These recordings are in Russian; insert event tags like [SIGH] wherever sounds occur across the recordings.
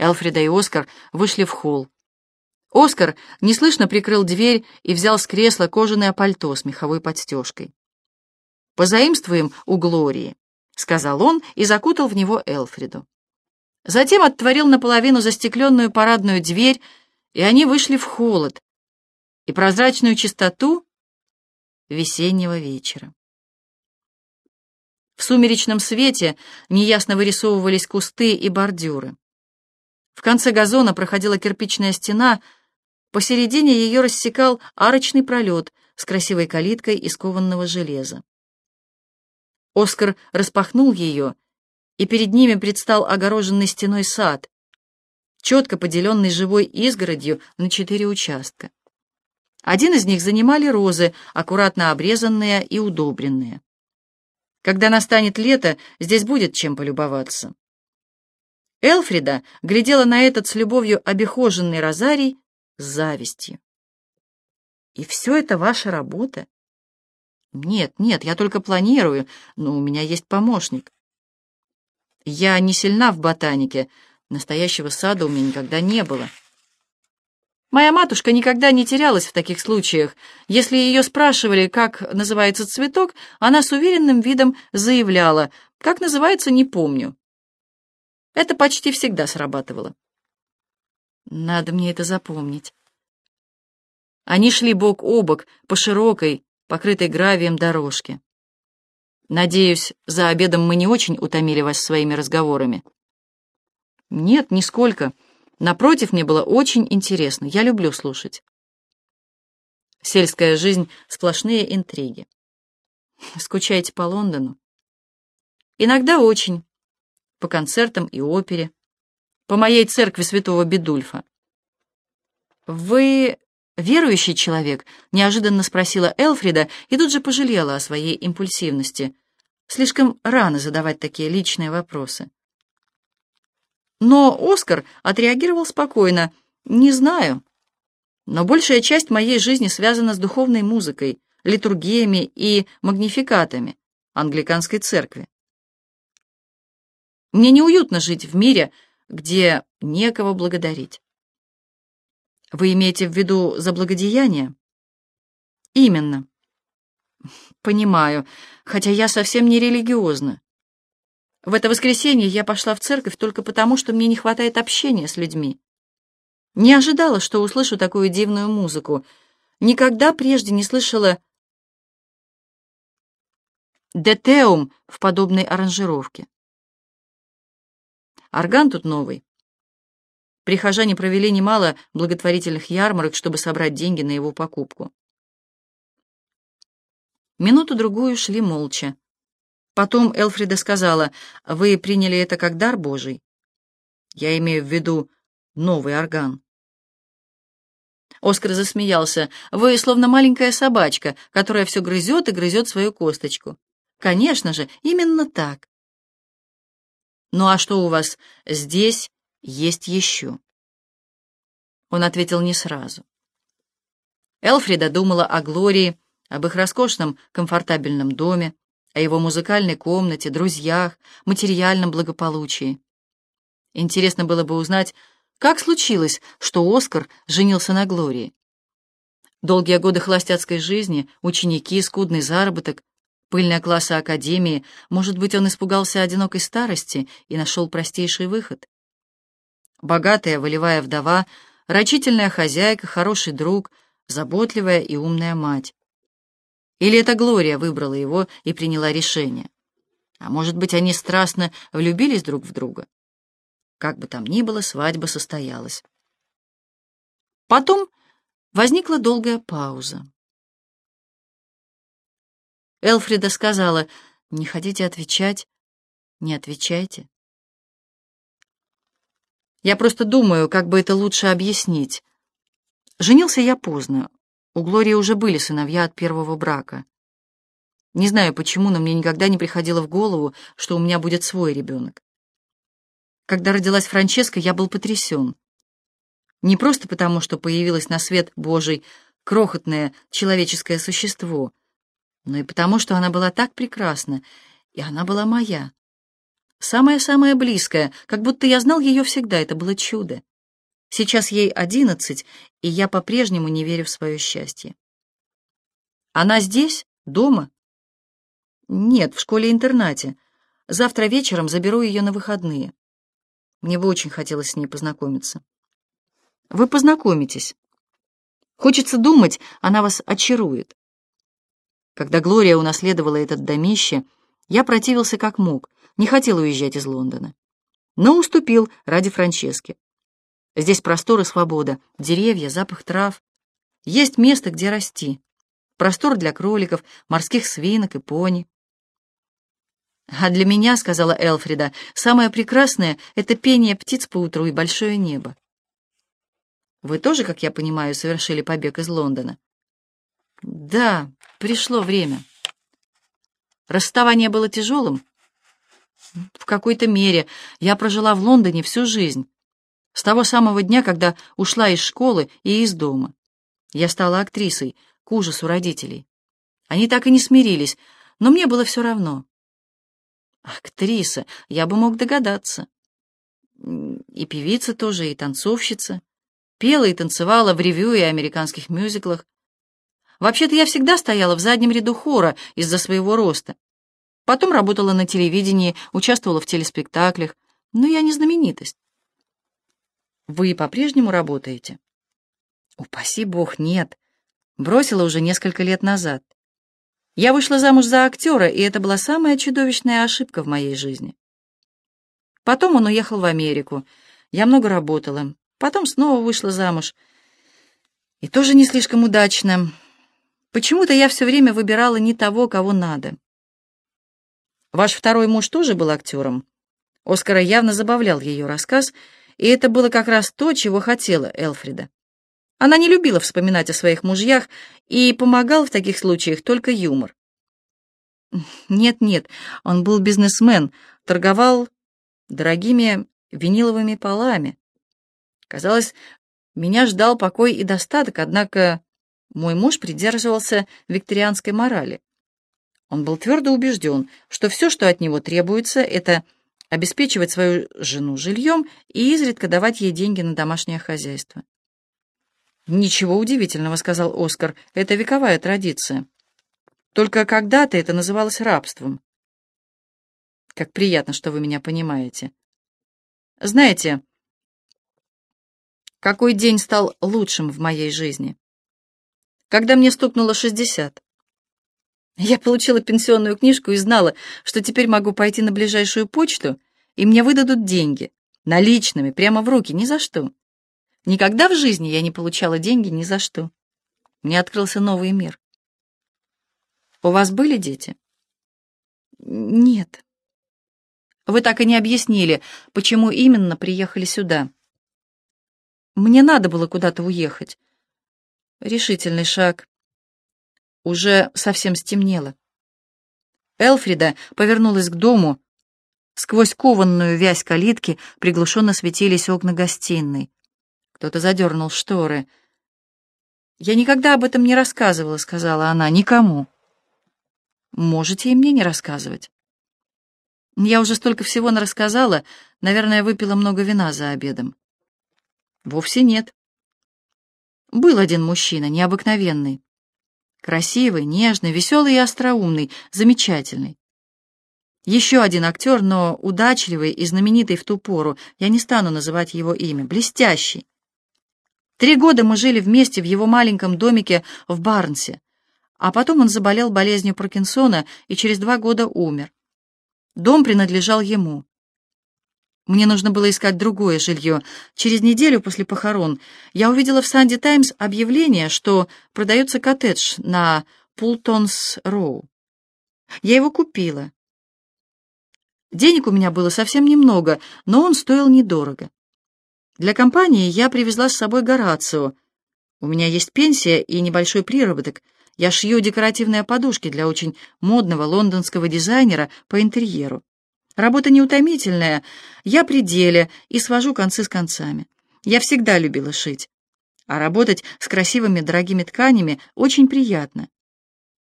Элфрида и Оскар вышли в холл. Оскар неслышно прикрыл дверь и взял с кресла кожаное пальто с меховой подстежкой. «Позаимствуем у Глории», — сказал он и закутал в него Элфриду. Затем отворил наполовину застекленную парадную дверь, и они вышли в холод и прозрачную чистоту весеннего вечера. В сумеречном свете неясно вырисовывались кусты и бордюры. В конце газона проходила кирпичная стена, посередине ее рассекал арочный пролет с красивой калиткой из кованного железа. Оскар распахнул ее, и перед ними предстал огороженный стеной сад, четко поделенный живой изгородью на четыре участка. Один из них занимали розы, аккуратно обрезанные и удобренные. Когда настанет лето, здесь будет чем полюбоваться. Элфрида глядела на этот с любовью обихоженный розарий с завистью. «И все это ваша работа?» «Нет, нет, я только планирую, но у меня есть помощник». «Я не сильна в ботанике, настоящего сада у меня никогда не было». Моя матушка никогда не терялась в таких случаях. Если ее спрашивали, как называется цветок, она с уверенным видом заявляла, как называется, не помню. Это почти всегда срабатывало. Надо мне это запомнить. Они шли бок о бок по широкой, покрытой гравием дорожке. Надеюсь, за обедом мы не очень утомили вас своими разговорами. Нет, нисколько. Напротив, мне было очень интересно. Я люблю слушать. Сельская жизнь — сплошные интриги. Скучаете по Лондону? Иногда очень. По концертам и опере. По моей церкви святого Бедульфа. Вы верующий человек? Неожиданно спросила Элфрида и тут же пожалела о своей импульсивности. Слишком рано задавать такие личные вопросы. Но Оскар отреагировал спокойно. «Не знаю. Но большая часть моей жизни связана с духовной музыкой, литургиями и магнификатами англиканской церкви. Мне неуютно жить в мире, где некого благодарить. Вы имеете в виду за благодеяние? Именно. Понимаю, хотя я совсем не религиозна. В это воскресенье я пошла в церковь только потому, что мне не хватает общения с людьми. Не ожидала, что услышу такую дивную музыку. Никогда прежде не слышала детеум в подобной аранжировке. Орган тут новый. Прихожане провели немало благотворительных ярмарок, чтобы собрать деньги на его покупку. Минуту-другую шли молча. Потом Элфрида сказала, «Вы приняли это как дар Божий?» «Я имею в виду новый орган». Оскар засмеялся. «Вы словно маленькая собачка, которая все грызет и грызет свою косточку». «Конечно же, именно так». «Ну а что у вас здесь есть еще?» Он ответил не сразу. Элфрида думала о Глории, об их роскошном, комфортабельном доме, о его музыкальной комнате, друзьях, материальном благополучии. Интересно было бы узнать, как случилось, что Оскар женился на Глории. Долгие годы холостяцкой жизни, ученики, скудный заработок, пыльная класса академии, может быть, он испугался одинокой старости и нашел простейший выход. Богатая, волевая вдова, рачительная хозяйка, хороший друг, заботливая и умная мать. Или это Глория выбрала его и приняла решение? А может быть, они страстно влюбились друг в друга? Как бы там ни было, свадьба состоялась. Потом возникла долгая пауза. Элфрида сказала, «Не хотите отвечать? Не отвечайте». Я просто думаю, как бы это лучше объяснить. Женился я поздно, у Глории уже были сыновья от первого брака. Не знаю почему, но мне никогда не приходило в голову, что у меня будет свой ребенок. Когда родилась Франческа, я был потрясен. Не просто потому, что появилось на свет Божий крохотное человеческое существо, но и потому, что она была так прекрасна, и она была моя. Самое-самое близкое, как будто я знал ее всегда, это было чудо. Сейчас ей одиннадцать, и я по-прежнему не верю в свое счастье. Она здесь? Дома? Нет, в школе-интернате. Завтра вечером заберу ее на выходные. Мне бы очень хотелось с ней познакомиться. Вы познакомитесь. Хочется думать, она вас очарует. Когда Глория унаследовала этот домище, я противился как мог, не хотел уезжать из Лондона. Но уступил ради Франчески. Здесь простор и свобода, деревья, запах трав. Есть место, где расти. Простор для кроликов, морских свинок и пони. «А для меня, — сказала Элфрида, — самое прекрасное — это пение птиц по утру и большое небо. Вы тоже, как я понимаю, совершили побег из Лондона?» «Да, пришло время». Расставание было тяжелым? В какой-то мере. Я прожила в Лондоне всю жизнь. С того самого дня, когда ушла из школы и из дома. Я стала актрисой, к ужасу родителей. Они так и не смирились, но мне было все равно. Актриса, я бы мог догадаться. И певица тоже, и танцовщица. Пела и танцевала в ревю и американских мюзиклах. Вообще-то я всегда стояла в заднем ряду хора из-за своего роста. Потом работала на телевидении, участвовала в телеспектаклях, но я не знаменитость. Вы по-прежнему работаете? Упаси бог, нет. Бросила уже несколько лет назад. Я вышла замуж за актера, и это была самая чудовищная ошибка в моей жизни. Потом он уехал в Америку. Я много работала. Потом снова вышла замуж. И тоже не слишком удачно. Почему-то я все время выбирала не того, кого надо. Ваш второй муж тоже был актером? Оскара явно забавлял ее рассказ, и это было как раз то, чего хотела Элфрида. Она не любила вспоминать о своих мужьях, и помогал в таких случаях только юмор. Нет-нет, он был бизнесмен, торговал дорогими виниловыми полами. Казалось, меня ждал покой и достаток, однако мой муж придерживался викторианской морали. Он был твердо убежден, что все, что от него требуется, это обеспечивать свою жену жильем и изредка давать ей деньги на домашнее хозяйство. «Ничего удивительного», — сказал Оскар, — «это вековая традиция. Только когда-то это называлось рабством». «Как приятно, что вы меня понимаете. Знаете, какой день стал лучшим в моей жизни? Когда мне стукнуло шестьдесят. Я получила пенсионную книжку и знала, что теперь могу пойти на ближайшую почту, и мне выдадут деньги, наличными, прямо в руки, ни за что. Никогда в жизни я не получала деньги ни за что. Мне открылся новый мир. У вас были дети? Нет. Вы так и не объяснили, почему именно приехали сюда. Мне надо было куда-то уехать. Решительный шаг. Уже совсем стемнело. Элфрида повернулась к дому. Сквозь кованную вязь калитки приглушенно светились окна гостиной. Кто-то задернул шторы. «Я никогда об этом не рассказывала», — сказала она, — «никому». «Можете и мне не рассказывать». Я уже столько всего нарассказала, наверное, выпила много вина за обедом. Вовсе нет. Был один мужчина, необыкновенный. Красивый, нежный, веселый и остроумный, замечательный. Еще один актер, но удачливый и знаменитый в ту пору, я не стану называть его имя, блестящий. Три года мы жили вместе в его маленьком домике в Барнсе, а потом он заболел болезнью Паркинсона и через два года умер. Дом принадлежал ему. Мне нужно было искать другое жилье. Через неделю после похорон я увидела в «Санди Таймс» объявление, что продается коттедж на Пултонс-Роу. Я его купила. Денег у меня было совсем немного, но он стоил недорого. Для компании я привезла с собой Горацио. У меня есть пенсия и небольшой приработок. Я шью декоративные подушки для очень модного лондонского дизайнера по интерьеру. Работа неутомительная, я при деле и свожу концы с концами. Я всегда любила шить. А работать с красивыми дорогими тканями очень приятно.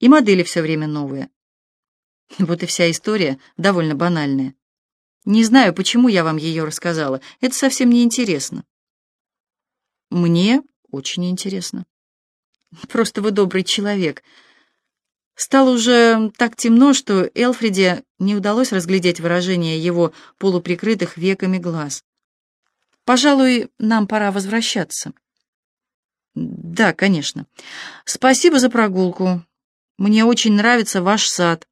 И модели все время новые. [LAUGHS] Вот и вся история довольно банальная. Не знаю, почему я вам ее рассказала. Это совсем не интересно. Мне очень интересно. Просто вы добрый человек. Стало уже так темно, что Элфриде не удалось разглядеть выражение его полуприкрытых веками глаз. Пожалуй, нам пора возвращаться. Да, конечно. Спасибо за прогулку. Мне очень нравится ваш сад.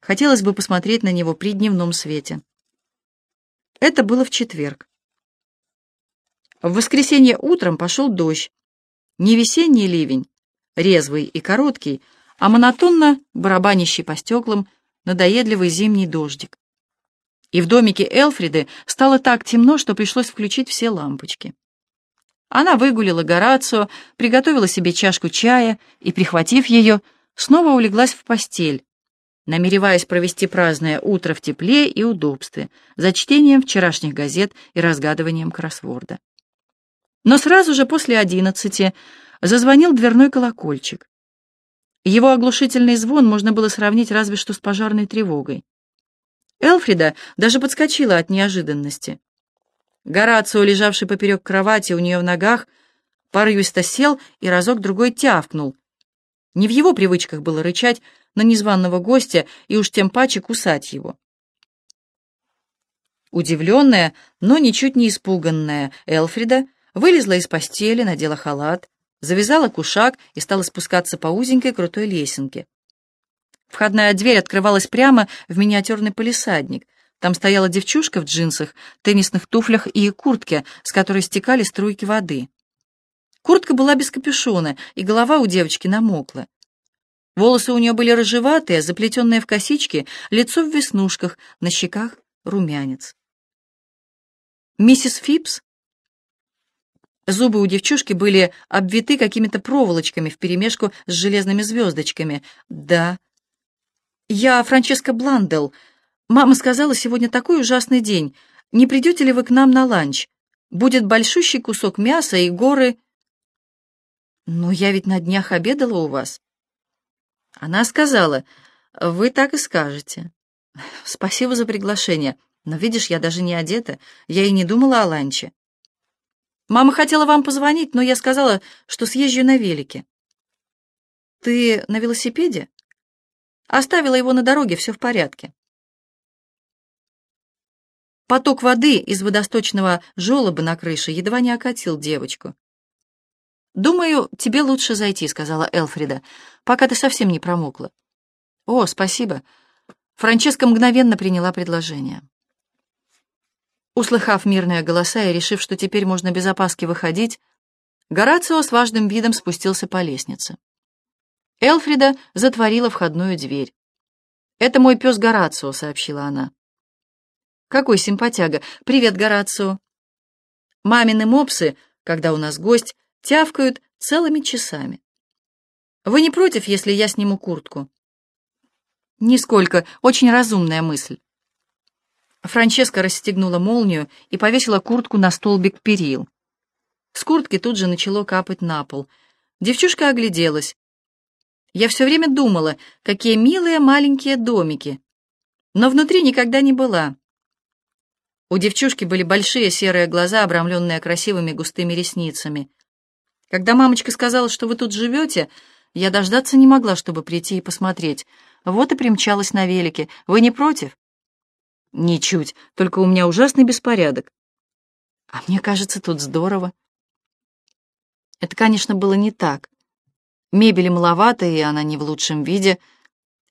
Хотелось бы посмотреть на него при дневном свете. Это было в четверг. В воскресенье утром пошел дождь. Не весенний ливень, резвый и короткий, а монотонно барабанящий по стеклам надоедливый зимний дождик. И в домике Элфриды стало так темно, что пришлось включить все лампочки. Она выгулила Горацио, приготовила себе чашку чая и, прихватив ее, снова улеглась в постель, намереваясь провести праздное утро в тепле и удобстве, за чтением вчерашних газет и разгадыванием кроссворда. Но сразу же после одиннадцати зазвонил дверной колокольчик. Его оглушительный звон можно было сравнить разве что с пожарной тревогой. Элфрида даже подскочила от неожиданности. Горацио, лежавший поперек кровати у нее в ногах, порывисто сел и разок-другой тявкнул. Не в его привычках было рычать на незваного гостя и уж тем паче кусать его. Удивленная, но ничуть не испуганная, Элфрида вылезла из постели, надела халат, завязала кушак и стала спускаться по узенькой крутой лесенке. Входная дверь открывалась прямо в миниатюрный полисадник. Там стояла девчушка в джинсах, теннисных туфлях и куртке, с которой стекали струйки воды. Куртка была без капюшона, и голова у девочки намокла. Волосы у нее были рыжеватые, заплетенные в косички, лицо в веснушках, на щеках румянец. «Миссис Фипс?» Зубы у девчушки были обвиты какими-то проволочками вперемешку с железными звездочками. «Да». «Я Франческа Бландел. Мама сказала, сегодня такой ужасный день. Не придете ли вы к нам на ланч? Будет большущий кусок мяса и горы...» «Но я ведь на днях обедала у вас». Она сказала, «Вы так и скажете». «Спасибо за приглашение. Но видишь, я даже не одета. Я и не думала о ланче». Мама хотела вам позвонить, но я сказала, что съезжу на велике. Ты на велосипеде? Оставила его на дороге, все в порядке. Поток воды из водосточного желоба на крыше едва не окатил девочку. «Думаю, тебе лучше зайти», — сказала Элфрида, «пока ты совсем не промокла». «О, спасибо». Франческа мгновенно приняла предложение. Услыхав мирные голоса и решив, что теперь можно без опаски выходить, Горацио с важным видом спустился по лестнице. Элфрида затворила входную дверь. «Это мой пес Горацио», — сообщила она. «Какой симпатяга! Привет, Горацио!» Мамины мопсы, когда у нас гость, тявкают целыми часами. «Вы не против, если я сниму куртку?» «Нисколько. Очень разумная мысль». Франческа расстегнула молнию и повесила куртку на столбик перил. С куртки тут же начало капать на пол. Девчушка огляделась. Я все время думала, какие милые маленькие домики, но внутри никогда не была. У девчушки были большие серые глаза, обрамленные красивыми густыми ресницами. Когда мамочка сказала, что вы тут живете, я дождаться не могла, чтобы прийти и посмотреть. Вот и примчалась на велике. Вы не против? Ничуть, только у меня ужасный беспорядок. А мне кажется, тут здорово. Это, конечно, было не так. Мебели маловато, и она не в лучшем виде.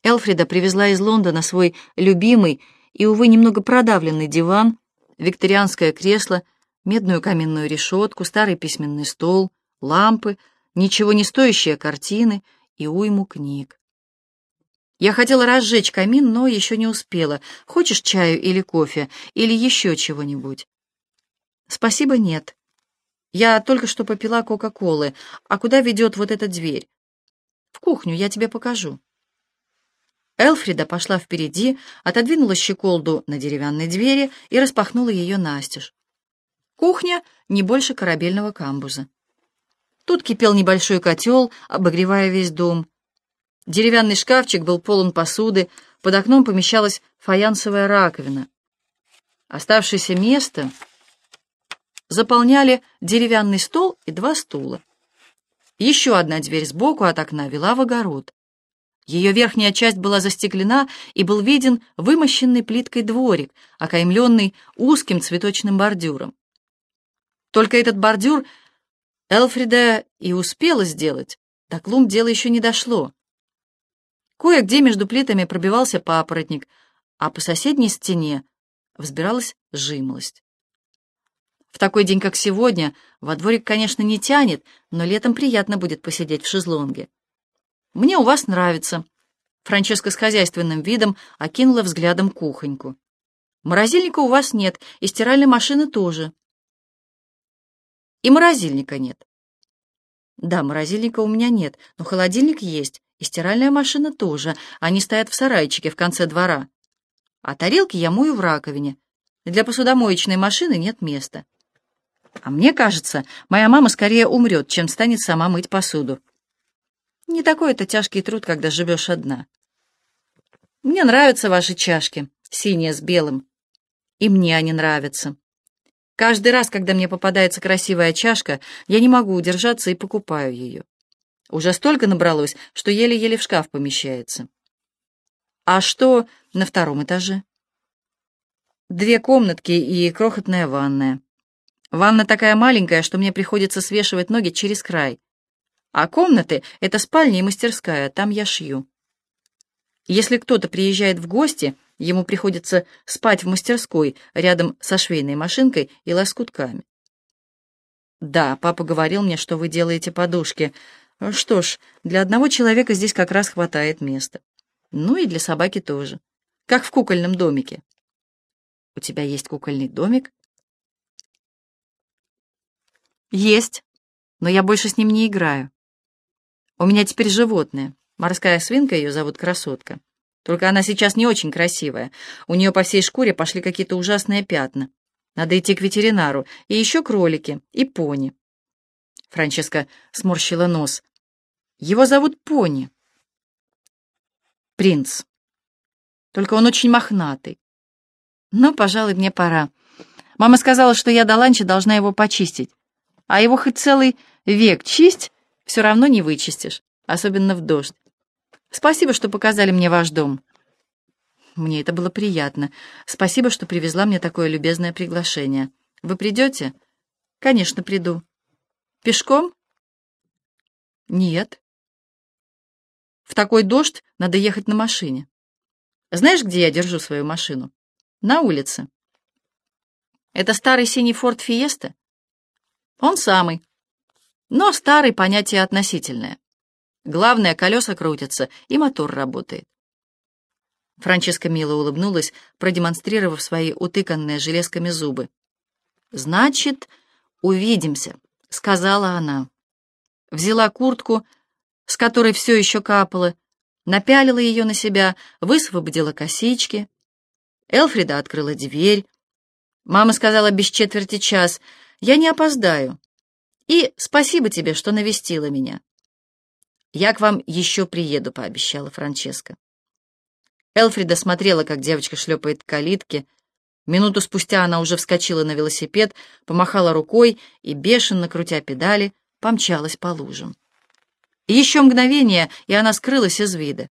Элфрида привезла из Лондона свой любимый и, увы, немного продавленный диван, викторианское кресло, медную каменную решетку, старый письменный стол, лампы, ничего не стоящие картины и уйму книг. Я хотела разжечь камин, но еще не успела. Хочешь чаю или кофе, или еще чего-нибудь? Спасибо, нет. Я только что попила Кока-Колы. А куда ведет вот эта дверь? В кухню, я тебе покажу. Элфрида пошла впереди, отодвинула щеколду на деревянной двери и распахнула ее настежь. Кухня не больше корабельного камбуза. Тут кипел небольшой котел, обогревая весь дом. Деревянный шкафчик был полон посуды, под окном помещалась фаянсовая раковина. Оставшееся место заполняли деревянный стол и два стула. Еще одна дверь сбоку от окна вела в огород. Ее верхняя часть была застеклена, и был виден вымощенный плиткой дворик, окаймленный узким цветочным бордюром. Только этот бордюр Элфрида и успела сделать, до клумб дело еще не дошло. Кое-где между плитами пробивался папоротник, а по соседней стене взбиралась жимолость. В такой день, как сегодня, во дворик, конечно, не тянет, но летом приятно будет посидеть в шезлонге. Мне у вас нравится. Франческа с хозяйственным видом окинула взглядом кухоньку. Морозильника у вас нет, и стиральной машины тоже. И морозильника нет. Да, морозильника у меня нет, но холодильник есть, и стиральная машина тоже. Они стоят в сарайчике в конце двора. А тарелки я мою в раковине. Для посудомоечной машины нет места. А мне кажется, моя мама скорее умрет, чем станет сама мыть посуду. Не такой это тяжкий труд, когда живешь одна. Мне нравятся ваши чашки, синие с белым. И мне они нравятся. Каждый раз, когда мне попадается красивая чашка, я не могу удержаться и покупаю ее. Уже столько набралось, что еле-еле в шкаф помещается. А что на втором этаже? Две комнатки и крохотная ванная. Ванна такая маленькая, что мне приходится свешивать ноги через край. А комнаты — это спальня и мастерская, там я шью. Если кто-то приезжает в гости, ему приходится спать в мастерской рядом со швейной машинкой и лоскутками. Да, папа говорил мне, что вы делаете подушки. Что ж, для одного человека здесь как раз хватает места. Ну и для собаки тоже. Как в кукольном домике. У тебя есть кукольный домик? Есть, но я больше с ним не играю. У меня теперь животное. Морская свинка, ее зовут Красотка. Только она сейчас не очень красивая. У нее по всей шкуре пошли какие-то ужасные пятна. Надо идти к ветеринару. И еще кролики, и пони. Франческа сморщила нос. Его зовут Пони. Принц. Только он очень мохнатый. Но, пожалуй, мне пора. Мама сказала, что я до ланча должна его почистить а его хоть целый век чисть, все равно не вычистишь, особенно в дождь. Спасибо, что показали мне ваш дом. Мне это было приятно. Спасибо, что привезла мне такое любезное приглашение. Вы придете? Конечно, приду. Пешком? Нет. В такой дождь надо ехать на машине. Знаешь, где я держу свою машину? На улице. Это старый синий Форд Фиеста? Он самый. Но старый понятие относительное. Главное, колеса крутятся, и мотор работает. Франческа мило улыбнулась, продемонстрировав свои утыканные железками зубы. «Значит, увидимся», — сказала она. Взяла куртку, с которой все еще капало, напялила ее на себя, высвободила косички. Элфрида открыла дверь. Мама сказала без четверти час — я не опоздаю. И спасибо тебе, что навестила меня. Я к вам еще приеду, пообещала Франческа. Элфрида смотрела, как девочка шлепает к калитке. Минуту спустя она уже вскочила на велосипед, помахала рукой и, бешено крутя педали, помчалась по лужам. Еще мгновение, и она скрылась из вида.